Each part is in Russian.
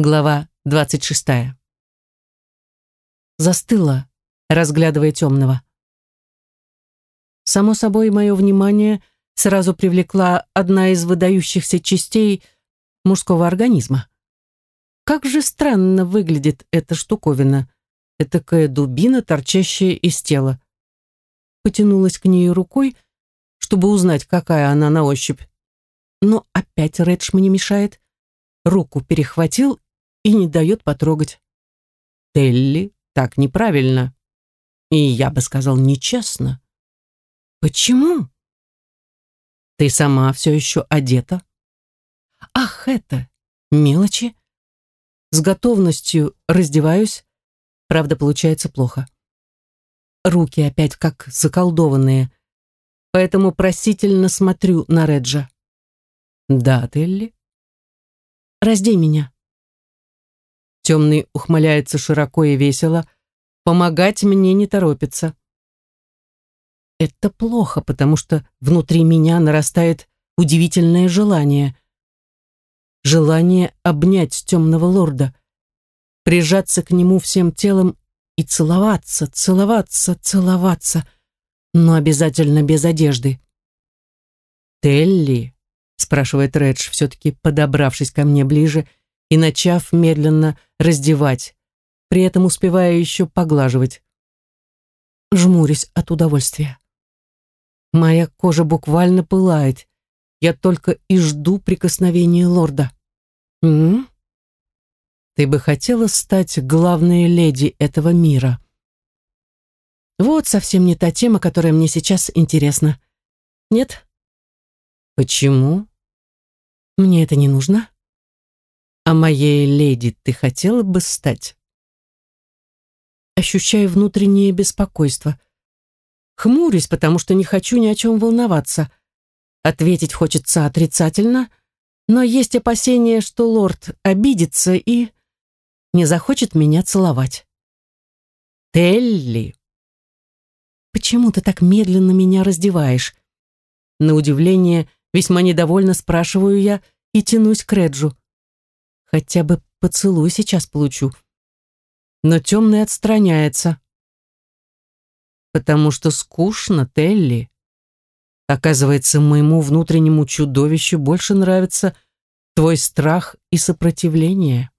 Глава двадцать шестая. Застыла, разглядывая темного. Само собой, мое внимание сразу привлекла одна из выдающихся частей мужского организма. Как же странно выглядит эта штуковина, этакая дубина, торчащая из тела. Потянулась к ней рукой, чтобы узнать, какая она на ощупь. Но опять Редж мне мешает. Руку перехватил и не дает потрогать. Телли, так неправильно. И я бы сказал, нечестно. Почему? Ты сама все еще одета. Ах, это мелочи. С готовностью раздеваюсь. Правда, получается плохо. Руки опять как заколдованные. Поэтому просительно смотрю на Реджа. Да, Телли? Раздей меня. Темный ухмыляется широко и весело. Помогать мне не торопится. Это плохо, потому что внутри меня нарастает удивительное желание. Желание обнять темного лорда, прижаться к нему всем телом и целоваться, целоваться, целоваться, но обязательно без одежды. «Телли?» — спрашивает Редж, все-таки подобравшись ко мне ближе и начав медленно раздевать, при этом успевая еще поглаживать. Жмурюсь от удовольствия. Моя кожа буквально пылает. Я только и жду прикосновения лорда. М? Ты бы хотела стать главной леди этого мира? Вот совсем не та тема, которая мне сейчас интересна. Нет? Почему? Мне это не нужно. А моей леди ты хотела бы стать? Ощущаю внутреннее беспокойство. Хмурюсь, потому что не хочу ни о чем волноваться. Ответить хочется отрицательно, но есть опасение, что лорд обидится и не захочет меня целовать. Телли, почему ты так медленно меня раздеваешь? На удивление, весьма недовольно спрашиваю я и тянусь к Реджу. Хотя бы поцелуй сейчас получу. Но темный отстраняется. Потому что скучно, Телли. Оказывается, моему внутреннему чудовищу больше нравится твой страх и сопротивление.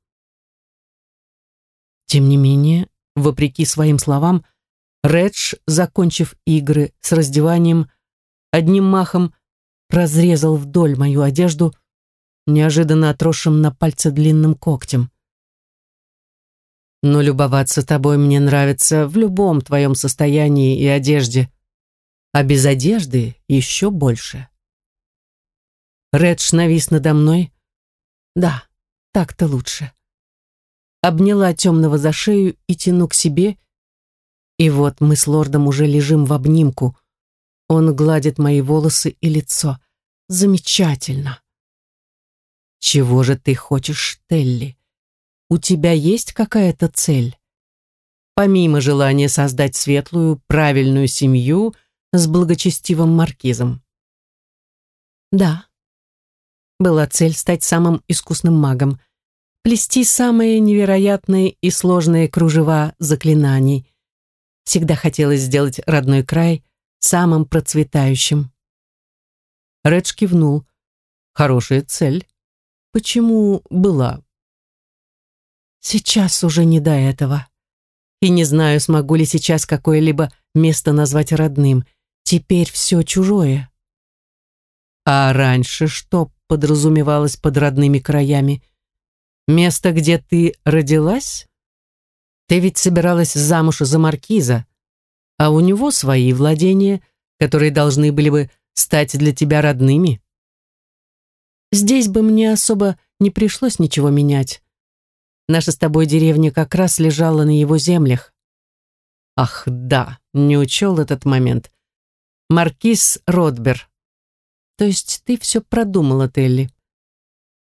Тем не менее, вопреки своим словам, Редж, закончив игры с раздеванием, одним махом разрезал вдоль мою одежду, неожиданно отросшим на пальце длинным когтем. Но любоваться тобой мне нравится в любом твоем состоянии и одежде, а без одежды еще больше. Редж навис надо мной. Да, так-то лучше. Обняла темного за шею и тяну к себе, и вот мы с лордом уже лежим в обнимку. Он гладит мои волосы и лицо. Замечательно. Чего же ты хочешь, Телли? У тебя есть какая-то цель? Помимо желания создать светлую, правильную семью с благочестивым маркизом. Да. Была цель стать самым искусным магом, плести самые невероятные и сложные кружева заклинаний. Всегда хотелось сделать родной край самым процветающим. Редж кивнул. Хорошая цель. Почему была? Сейчас уже не до этого. И не знаю, смогу ли сейчас какое-либо место назвать родным. Теперь все чужое. А раньше что подразумевалось под родными краями? Место, где ты родилась? Ты ведь собиралась замуж за маркиза, а у него свои владения, которые должны были бы стать для тебя родными. Здесь бы мне особо не пришлось ничего менять. Наша с тобой деревня как раз лежала на его землях. Ах, да, не учел этот момент. Маркиз Ротбер. То есть ты все продумала, Телли?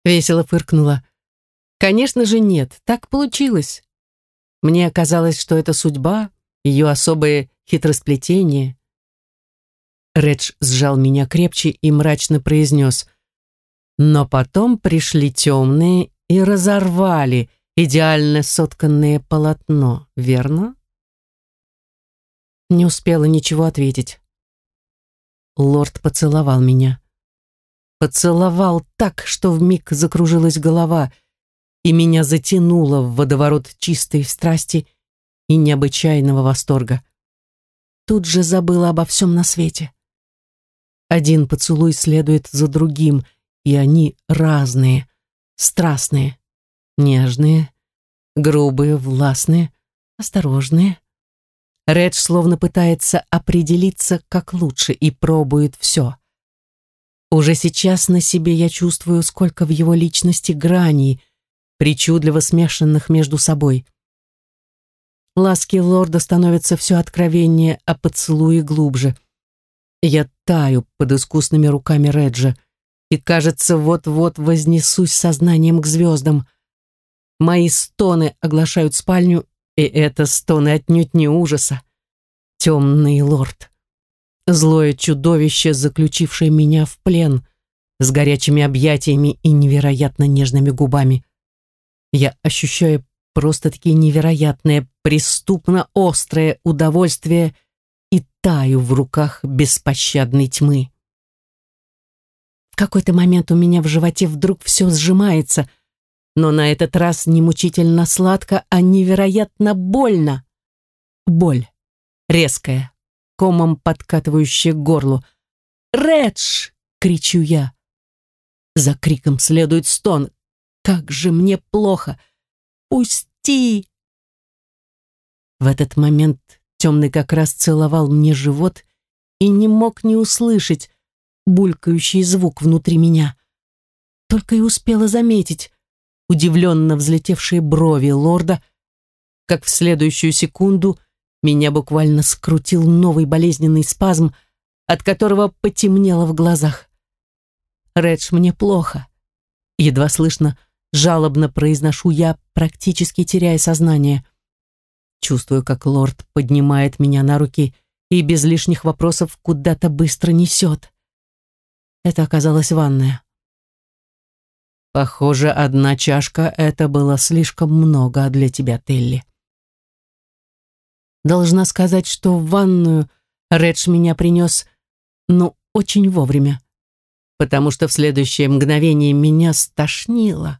Весело фыркнула. Конечно же нет, так получилось. Мне казалось, что это судьба, ее особое хитросплетение. Редж сжал меня крепче и мрачно произнес — но потом пришли темные и разорвали идеально сотканное полотно, верно? Не успела ничего ответить. Лорд поцеловал меня. Поцеловал так, что вмиг закружилась голова, и меня затянуло в водоворот чистой страсти и необычайного восторга. Тут же забыла обо всем на свете. Один поцелуй следует за другим, и они разные, страстные, нежные, грубые, властные, осторожные. Редж словно пытается определиться, как лучше, и пробует все. Уже сейчас на себе я чувствую, сколько в его личности граней, причудливо смешанных между собой. Ласки лорда становятся все откровеннее, а поцелуи глубже. Я таю под искусными руками Реджа и, кажется, вот-вот вознесусь сознанием к звездам. Мои стоны оглашают спальню, и это стоны отнюдь не ужаса. Темный лорд. Злое чудовище, заключившее меня в плен, с горячими объятиями и невероятно нежными губами. Я ощущаю просто-таки невероятное, преступно острое удовольствие и таю в руках беспощадной тьмы. Какой-то момент у меня в животе вдруг все сжимается, но на этот раз не мучительно сладко, а невероятно больно. Боль, резкая, комом подкатывающая к горлу. «Редж!» — кричу я. За криком следует стон. Как же мне плохо! Пусти!» В этот момент темный как раз целовал мне живот и не мог не услышать булькающий звук внутри меня. Только и успела заметить удивленно взлетевшие брови лорда, как в следующую секунду меня буквально скрутил новый болезненный спазм, от которого потемнело в глазах. «Редж, мне плохо», — едва слышно жалобно произношу я, практически теряя сознание. Чувствую, как лорд поднимает меня на руки и без лишних вопросов куда-то быстро несет. Это оказалась ванная. Похоже, одна чашка — это было слишком много для тебя, Телли. Должна сказать, что в ванную Редж меня принес, но очень вовремя, потому что в следующее мгновение меня стошнило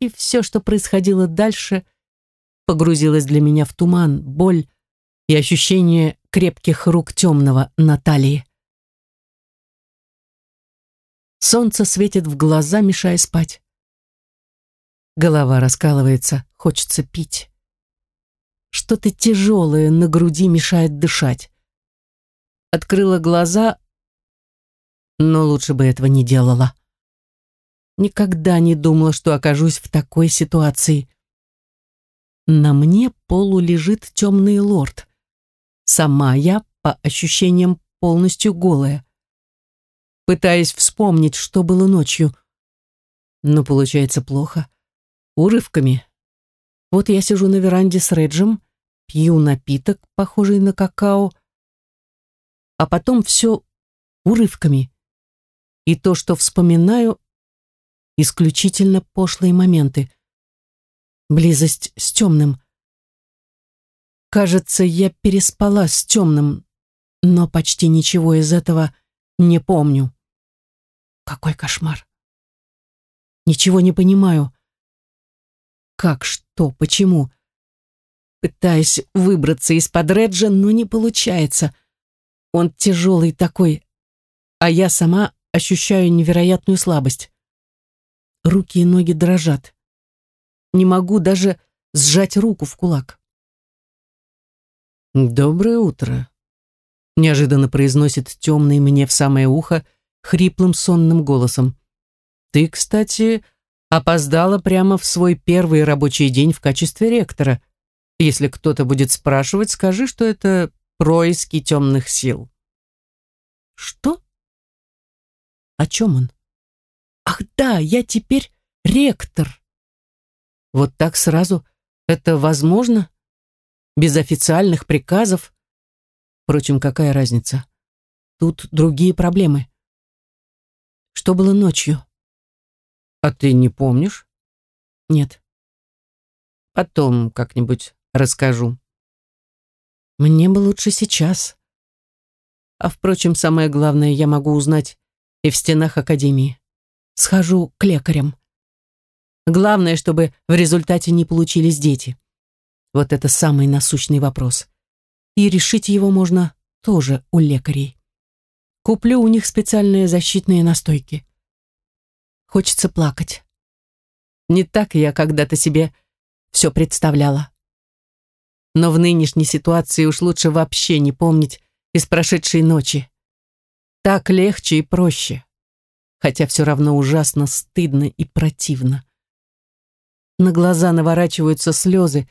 и все, что происходило дальше, погрузилось для меня в туман, боль и ощущение крепких рук темного на талии. Солнце светит в глаза, мешая спать. Голова раскалывается, хочется пить. Что-то тяжелое на груди мешает дышать. Открыла глаза, но лучше бы этого не делала. Никогда не думала, что окажусь в такой ситуации. На мне полу лежит темный лорд. Сама я, по ощущениям, полностью голая. Пытаясь вспомнить, что было ночью. Но получается плохо. Урывками. Вот я сижу на веранде с Реджем, пью напиток, похожий на какао, а потом все урывками. И то, что вспоминаю, исключительно пошлые моменты. Близость с темным. Кажется, я переспала с темным, но почти ничего из этого не помню. Какой кошмар. Ничего не понимаю. Как, что, почему? Пытаюсь выбраться из-под Реджа, но не получается. Он тяжелый такой, а я сама ощущаю невероятную слабость. Руки и ноги дрожат. Не могу даже сжать руку в кулак. «Доброе утро», — неожиданно произносит темный мне в самое ухо хриплым сонным голосом. «Ты, кстати, опоздала прямо в свой первый рабочий день в качестве ректора. Если кто-то будет спрашивать, скажи, что это происки темных сил». «Что? О чем он?» Ах да, я теперь ректор. Вот так сразу это возможно? Без официальных приказов? Впрочем, какая разница? Тут другие проблемы. Что было ночью? А ты не помнишь? Нет. Потом как-нибудь расскажу. Мне бы лучше сейчас. А впрочем, самое главное я могу узнать и в стенах Академии. Схожу к лекарям. Главное, чтобы в результате не получились дети. Вот это самый насущный вопрос. И решить его можно тоже у лекарей. Куплю у них специальные защитные настойки. Хочется плакать. Не так я когда-то себе все представляла. Но в нынешней ситуации уж лучше вообще не помнить из прошедшей ночи. Так легче и проще. Хотя все равно ужасно стыдно и противно. На глаза наворачиваются слезы,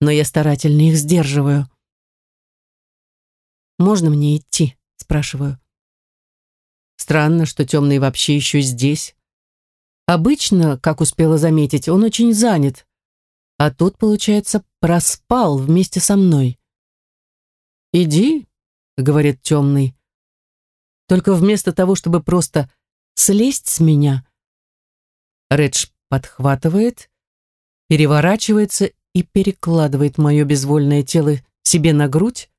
но я старательно их сдерживаю. «Можно мне идти?» – спрашиваю. Странно, что темный вообще еще здесь. Обычно, как успела заметить, он очень занят, а тут, получается, проспал вместе со мной. «Иди», — говорит темный, только вместо того, чтобы просто слезть с меня, Редж подхватывает, переворачивается и перекладывает мое безвольное тело себе на грудь,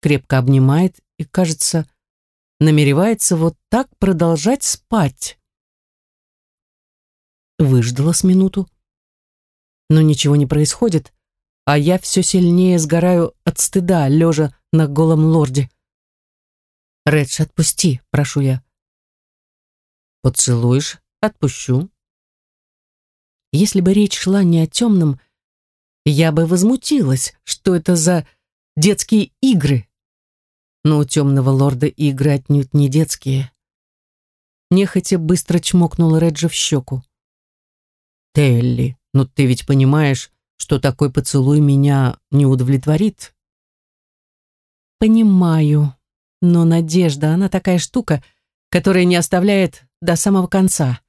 крепко обнимает и, кажется, намеревается вот так продолжать спать. Выждала с минуту, но ничего не происходит, а я все сильнее сгораю от стыда, лежа на голом лорде. «Редж, отпусти», — прошу я. «Поцелуешь? Отпущу». Если бы речь шла не о темном, я бы возмутилась, что это за детские игры. Но у темного лорда игры отнюдь не детские. Нехотя быстро чмокнул Реджа в щеку. «Телли, но ты ведь понимаешь, что такой поцелуй меня не удовлетворит?» «Понимаю, но надежда, она такая штука, которая не оставляет до самого конца».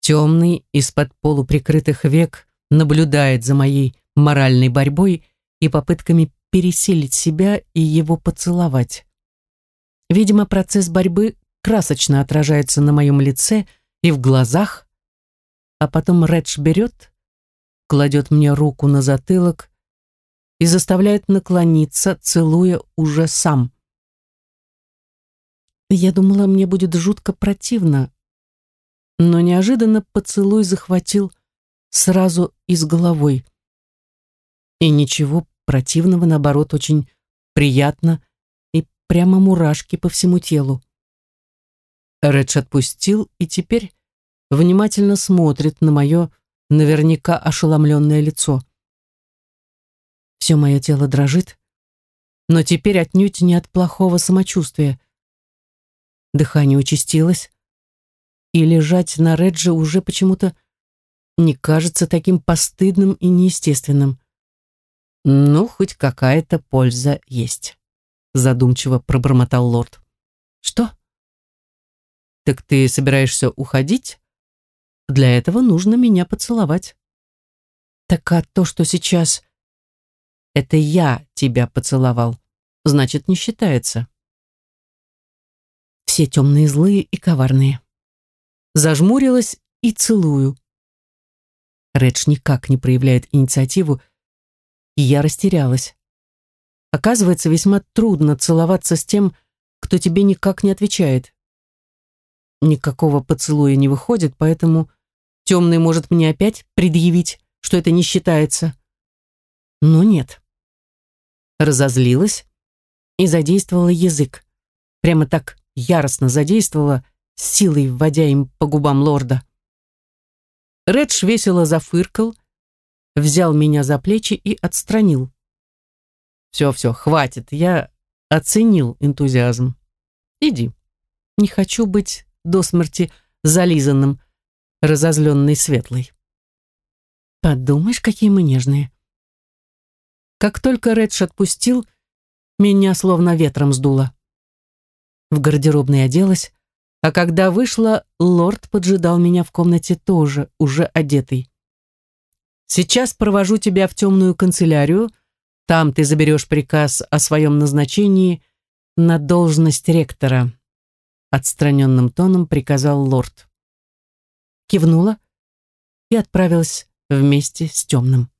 Темный из-под полуприкрытых век наблюдает за моей моральной борьбой и попытками переселить себя и его поцеловать. Видимо, процесс борьбы красочно отражается на моем лице и в глазах, а потом Редж берет, кладет мне руку на затылок и заставляет наклониться, целуя уже сам. Я думала, мне будет жутко противно, но неожиданно поцелуй захватил сразу и с головой. И ничего противного, наоборот, очень приятно и прямо мурашки по всему телу. Редж отпустил и теперь внимательно смотрит на мое наверняка ошеломленное лицо. Все мое тело дрожит, но теперь отнюдь не от плохого самочувствия. Дыхание участилось, и лежать на Редже уже почему-то не кажется таким постыдным и неестественным. «Ну, хоть какая-то польза есть», — задумчиво пробормотал лорд. «Что?» «Так ты собираешься уходить? Для этого нужно меня поцеловать». «Так а то, что сейчас...» «Это я тебя поцеловал, значит, не считается». Все темные, злые и коварные. Зажмурилась и целую. Редж никак не проявляет инициативу, и я растерялась. Оказывается, весьма трудно целоваться с тем, кто тебе никак не отвечает. Никакого поцелуя не выходит, поэтому темный может мне опять предъявить, что это не считается. Но нет. Разозлилась и задействовала язык. Прямо так яростно задействовала, силой вводя им по губам лорда. Редж весело зафыркал, взял меня за плечи и отстранил. «Все-все, хватит, я оценил энтузиазм. Иди. Не хочу быть до смерти зализанным, разозленной светлой». «Подумаешь, какие мы нежные». Как только Редж отпустил, меня словно ветром сдуло. В гардеробной оделась, а когда вышла, лорд поджидал меня в комнате тоже, уже одетый. Сейчас провожу тебя в темную канцелярию. Там ты заберешь приказ о своем назначении на должность ректора. Отстраненным тоном приказал лорд. Кивнула и отправилась вместе с темным.